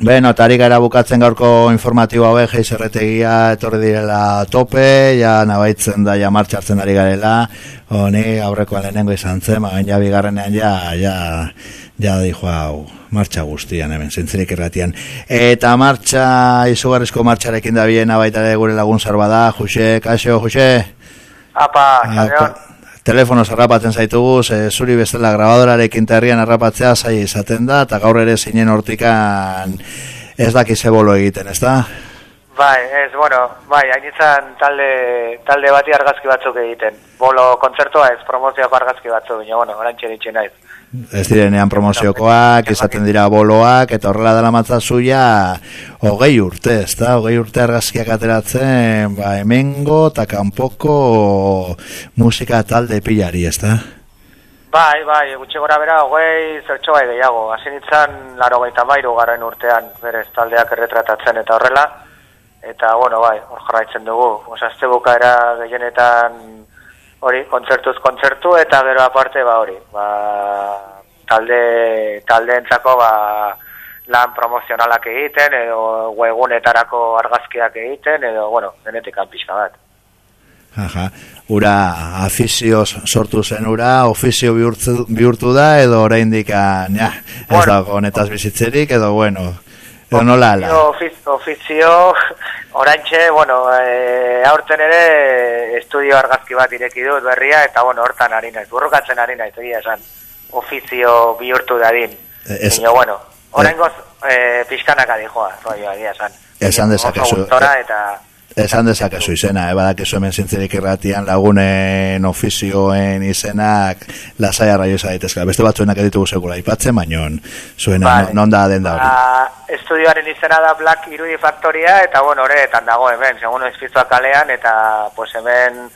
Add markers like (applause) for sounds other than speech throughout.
Beno, eta gara bukatzen gaurko informatibo hauek geizerretegia etorri direla tope, ja nabaitzen da, ja martxartzen ari garela, honi aurrekoan lehenengo izan zen, magan ja bigarrenean ja, ja, ja dijo hau, martxa guztian, hemen, zintzirik erratian. Eta martxa, izugarrizko martxarekin da biena baita gure lagun zarba da, Jose, Kaixo, Jose? Apa, Apa telefono zarrapatzen zaitugu, ze zuri bestela grabadorarekin terrian harrapatzea zai izaten da, eta gaur ere zinen hortikan ez daki bolo egiten, ez da? Bai, ez, bueno, bai, hainitzen talde, talde bati argazki batzuk egiten. Bolo kontzertua ez, promozioak argazki batzuk, baina, bueno, orantxe ditxe naiz. Ez direnean promoziokoak, izaten dira boloak, eta horrela dela matzazuia, hogei urte, ez da? Hogei urte argazkiak ateratzen, ba, emengo, eta kanpoko musika talde pilari, ez da? Bai, bai, gutxe gora bera, hogei zertxo bai gehiago. Hasi nintzen, laro gaita mairu garren urtean, berez taldeak erretratatzen eta horrela. Eta, bueno, bai, hor jarraitzen dugu. Osazte bukaera gehienetan hori, kontzertuz kontzertu eta gero aparte ba hori, ba, talde, talde entzako ba, lan promozionalak egiten edo webunetarako argazkiak egiten edo, bueno, denetik pixka bat. Aha, ura afizio sortu zen ura, ofizio bihurtu, bihurtu da edo oraindik ja, ez bueno, dago honetaz bizitzerik edo bueno, edo nola ala? Ofizio, ofizio Orantxe, bueno, e, aurten ere estudio argazki bat ireki dut berria, eta bueno, hortan ari naiz, burrukatzen ari naiz, egia esan, ofizio bihurtu dadin. E, es, Ino, bueno, oraingoz e, e, pixkanak adijoa, egia esan. Esan dezakezu. Eta, Esan dezakezu izena, eh, badak ezu hemen zintzerik irratian lagunen ofizioen izenak lasai arraio daitezka. Beste batzuenak editugu segura ipatzen, baino zuena vale. non da den da hori. Ba, estudioaren izena da Black Irudi Factoria, eta bueno, horretan dago hemen, segun ezpizua kalean, eta pues hemen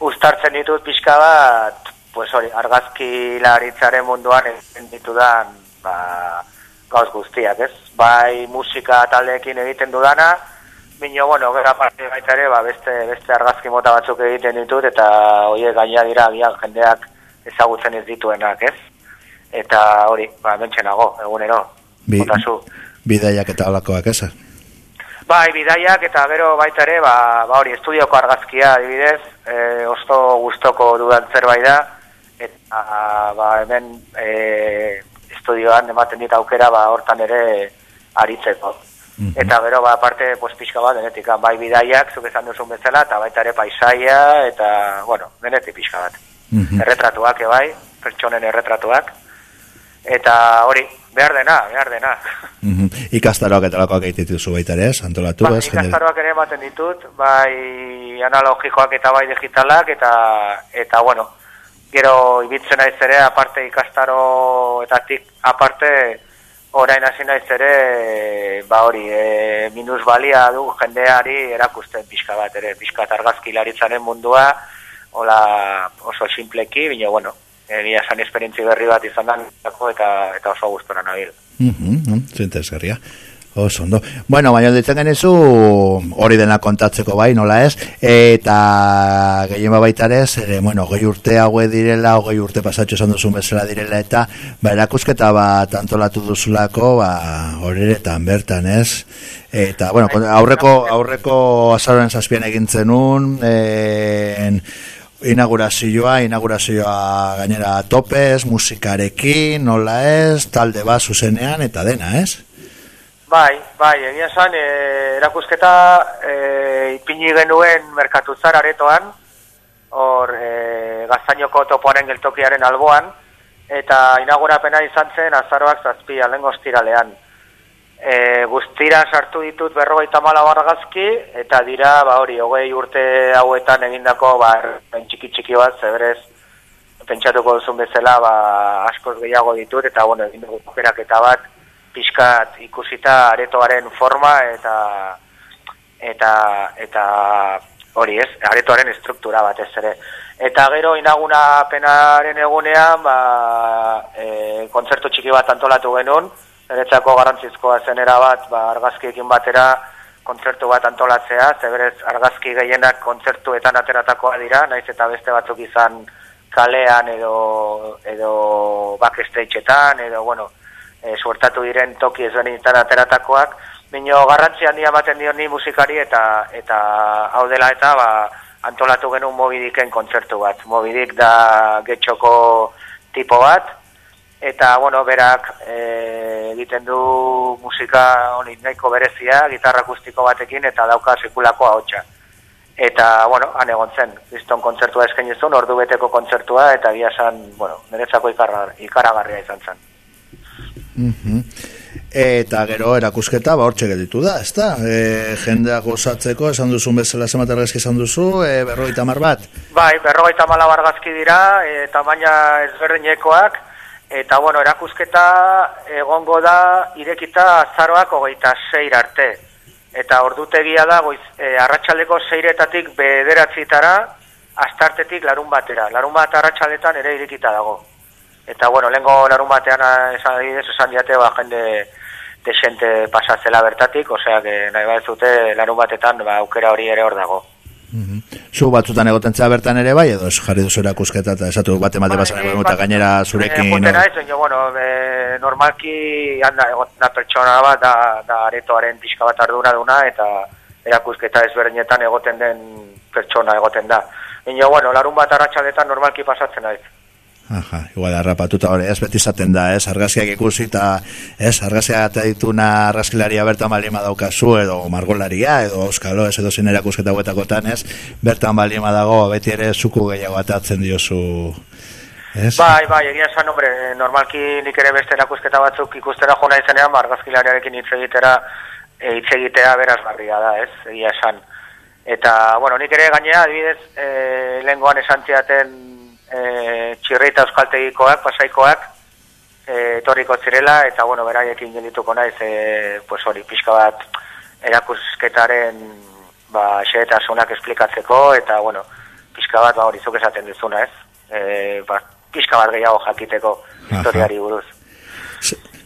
ustartzen ditut pixka bat, pues hori, argazki laritzaren munduan egiten ditudan, ba, gauz guztiak, ez? Bai musika taldeekin egiten dudana, Bino, bueno, gara parte baita ere, ba, beste, beste argazki mota batzuk egiten ditut, eta oie gaina dira agian jendeak ezagutzen ez dituenak, ez? Eta hori, ba, mentxenago, egunero, Bi, botazu. Bidaiak eta alakoak, ez? Bai, bidaiak eta gero baita ere, ba, ba hori, estudioko argazkia, adibidez, e, osto gustoko dudan zerbait da, eta ba, hemen e, estudioan ematen dit aukera, ba, hortan ere aritzeko. -hmm. Eta bero, ba, aparte, pues, pixka bat, denetik, bai bidaiak, zuk esan duzun bezala, eta baita ere paisaia, eta, bueno, denetik pixka bat. Mm Erretratuak, ebai, pertsonen erretratuak. Eta hori, behar dena, behar dena. Mm -hmm. Ikastaroak eta lakoak egititu baita ere, antolatu ba, Ikastaroak ere ematen ditut, bai analogikoak eta bai digitalak, eta, eta bueno, gero ibitzen aiz ere, aparte ikastaro eta tik, aparte, orain hasi naiz ere ba hori e, minus balia du jendeari erakusten pixka bat ere pixka argazki laritzaren mundua hola oso simpleki baina bueno egia san esperientzi berri bat izan da eta eta oso gustora nabil. Mhm mm Oso, ondo. Bueno, baina ditzen genizu, hori dena kontatzeko bai, nola ez, eta gehien babaitarez, ere, bueno, goi urte haue direla, goi urte pasatxo esan duzun bezala direla, eta, ba, erakusketa bat antolatu duzulako, ba, horretan bertan, ez? Eta, bueno, aurreko, aurreko azaroren zazpian egintzen un, en, inaugurazioa, inaugurazioa gainera topez, musikarekin, nola ez, talde bat zuzenean, eta dena, ez? Bai, bai, egia esan, e, erakusketa e, ipini genuen merkatutzar aretoan, hor e, gaztainoko topoaren geltokiaren alboan, eta inaugurapena izan zen azaroak zazpi alengo ostiralean. E, guztira sartu ditut berrogeita mala bargazki, eta dira, ba hori, hogei urte hauetan egindako, ba, txiki txiki bat, zeberez, pentsatuko duzun bezala, ba, askoz gehiago ditut, eta, bueno, egin dugu bat, pixkat ikusita aretoaren forma eta eta eta hori ez, aretoaren estruktura batez ere. Eta gero inaguna penaren egunean, ba, e, kontzertu txiki bat antolatu genuen, eretzako garantzizkoa zenera bat, ba, argazkiekin batera kontzertu bat antolatzea, zeberez argazki gehienak kontzertuetan ateratakoa dira, naiz eta beste batzuk izan kalean edo, edo backstageetan, edo, bueno, e, suertatu diren toki ezberdinetan ateratakoak, Bino garrantzi handia ematen dio ni musikari eta eta hau dela eta ba, antolatu genuen mobidiken kontzertu bat. Mobidik da getxoko tipo bat, eta bueno, berak e, egiten du musika honi nahiko berezia, gitarra akustiko batekin eta dauka sekulako ahotsa. Eta, bueno, han egon zen, bizton kontzertua eskaini zuen, ordu beteko kontzertua, eta gira bueno, niretzako ikaragarria izan zen. Mm Eta gero erakusketa ba hortxe gelditu da, ezta? E, jendeak gozatzeko, esan duzun bezala zemat argazki esan duzu, e, berrogeita mar bat? Bai, berrogeita mala argazki dira, e, tamaina ezberdinekoak, eta bueno, erakusketa egongo da irekita azaroak hogeita zeir arte. Eta ordutegia da, goiz, e, arratsaleko zeiretatik bederatzitara, astartetik larun batera. Larun bat arratxaletan ere irekita dago. Eta bueno, lehenko larun batean esan, esan diate, ba, jende desente pasatzela bertatik, osea, que nahi bat zute larun batetan ba, aukera hori ere hor dago. Mm Zu batzutan egotentzea bertan ere bai, edo jarri duzu erakusketa eta esatu bate mate basan egon eta gainera zurekin... E, no? ez, bueno, e, normalki handa egoten pertsona bat da, da aretoaren pixka bat ardura duna eta erakusketa ezberdinetan egoten den pertsona egoten da. Baina, bueno, larun bat arratxaletan normalki pasatzen naiz. Aha, igual arrapatuta hori, ez beti zaten da, ez, argazkiak ikusi eta, ez, argazkiak eta dituna argazkilaria bertan balima daukazu, edo margolaria, edo euskalo, ez, edo zen erakusketa huetakotan, ez, bertan balima dago, beti ere zuku gehiago atatzen diozu, ez? Bai, bai, egia esan, hombre, normalki nik ere beste erakusketa batzuk ikustera jona izanean, ba, argazkilariarekin hitz egitera, e, hitz egitea beraz barria da, ez, egia esan. Eta, bueno, nik ere gainea, adibidez, e, lehengoan esan e, txirreita euskaltegikoak, pasaikoak, e, etorriko zirela, eta bueno, beraiekin gelituko naiz, e, pues hori, pixka bat erakusketaren ba, xeetasunak esplikatzeko, eta bueno, pixka bat, ba, hori, zuk esaten duzuna, ez? E, ba, pixka bat gehiago jakiteko historiari buruz.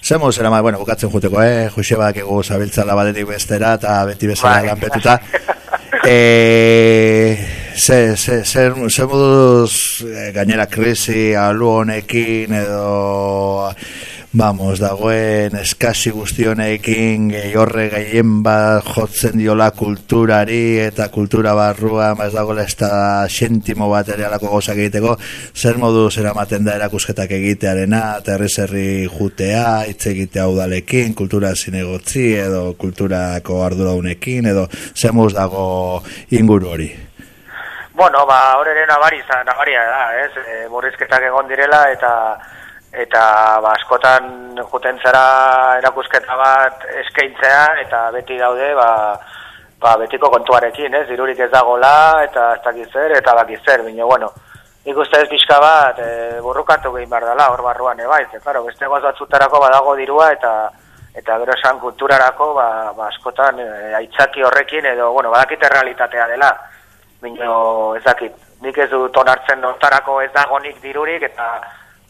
Zemo zera ma, bueno, bukatzen juteko, eh? Josebak egu zabiltzala badetik bestera, eta beti bezala bai. lanpetuta. (laughs) e, ze, ze, ze, ze moduz e, gainera krisi alu honekin edo vamos, dagoen eskasi guztionekin horre gehien bat jotzen diola kulturari eta kultura barrua maiz dagoela ez da xentimo bat ere alako gozak egiteko. Zer modu zer amaten da erakusketak egitearena eta herri jutea hitz egitea udalekin kultura zinegotzi edo kulturako arduraunekin edo zer moduz dago inguru hori Bueno, ba, horre nabari, nabaria da, ez, e, murrizketak egon direla, eta eta ba, askotan juten zara erakusketa bat eskaintzea eta beti daude ba, ba, betiko kontuarekin, ez, dirurik ez dagola eta ez dakiz zer eta dakiz zer, baina bueno, nik uste ez pixka bat e, burrukatu gehin behar dela, hor barruan ebaiz, e, claro, beste goz batzutarako badago dirua eta eta gero esan kulturarako ba, ba askotan e, aitzaki horrekin edo, bueno, badakite realitatea dela, baina ez dakit, nik ez dut onartzen notarako ez dagonik dirurik eta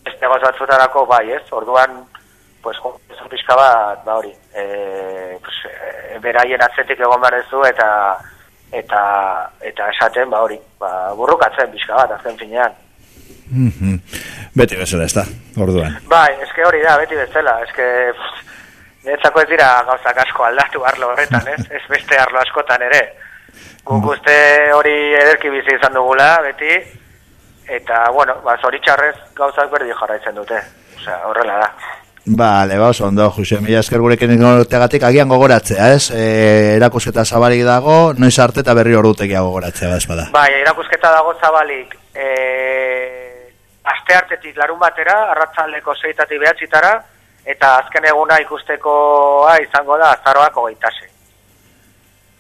beste goz batzutarako bai, ez? Orduan, pues, jo, pixka bat, ba hori, e, pues, e, beraien atzetik egon behar zu eta eta eta esaten, ba hori, ba, burrukatzen pixka bat, azken finean. Mm -hmm. Beti bezala, ez da, orduan. Bai, eske hori da, beti bezala, eske... Netzako ez dira gauzak asko aldatu arlo horretan, ez? Ez beste arlo askotan ere. Guk uste hori ederki bizi izan dugula, beti, eta, bueno, ba, zoritxarrez gauzak berdi jarraitzen dute. Osea, horrela da. Vale, ba, oso ondo, Jose, mila esker gurekin tegatik agian gogoratzea, ez? E, erakusketa zabalik dago, noiz arte eta berri ordutekia gogoratzea, ba, espada. Bai, erakusketa dago zabalik, e, aste hartetik larun batera, arratzaleko zeitatik behatzitara, eta azken eguna ikustekoa izango da, azaroak ogeitase.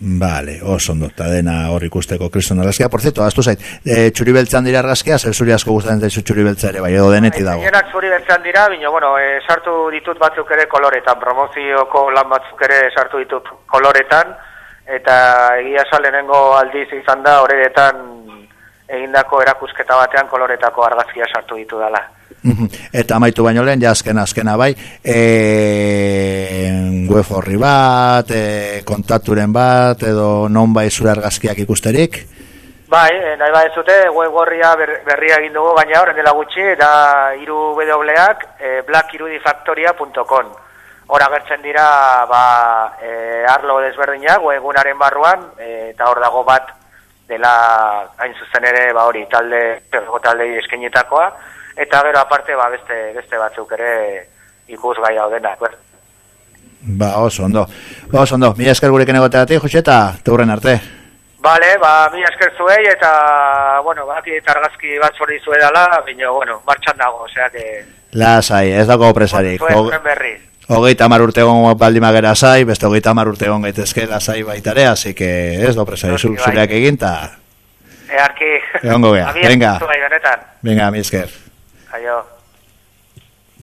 Vale, oso ondo, eta dena hor ikusteko kriston argazkia. Por cierto, aztu zait, e, txuri beltzan dira argazkia, zer zuri asko gustatzen zaizu txuri beltza ere, bai, edo deneti dago. Gainerak zuri beltzan dira, bino, bueno, e, sartu ditut batzuk ere koloretan, promozioko lan batzuk ere sartu ditut koloretan, eta egia salenengo aldiz izan da, horretan egindako erakusketa batean koloretako argazkia sartu ditu dela. Eta amaitu baino lehen, ja azkena, azkena bai, e, web horri bat, e, kontaturen bat, edo non bai zure argazkiak ikusterik? Bai, eh, nahi ba ez zute, web gorria ber, berria egin dugu, baina horren dela gutxi, da iru wak e, blackirudifactoria.com. Hor agertzen dira, ba, e, arlo desberdinak, webgunaren barruan, e, eta hor dago bat dela hain zuzen ere, ba hori, talde, talde eskenetakoa, eta gero aparte, ba, beste, beste batzuk ere ikus gai hau denak. Ba, oso ondo. Ba, oso ondo. Mila esker gurekin egoteatik, Jose, eta teurren arte. Bale, ba, mi esker zuei eta, bueno, ba, argazki bat zorri zue dela, baina, bueno, martxan dago, osea, que... Lasai, ez dago presarik. Zuen berri. Hogeita mar urte egon baldi magera zai, beste hogeita mar urte egon gaitezke lasai baitare, así que ez da presari zu, zureak egin, ta... Earki. Egon gogea, (laughs) venga. Venga, venga, mi esker. Aio.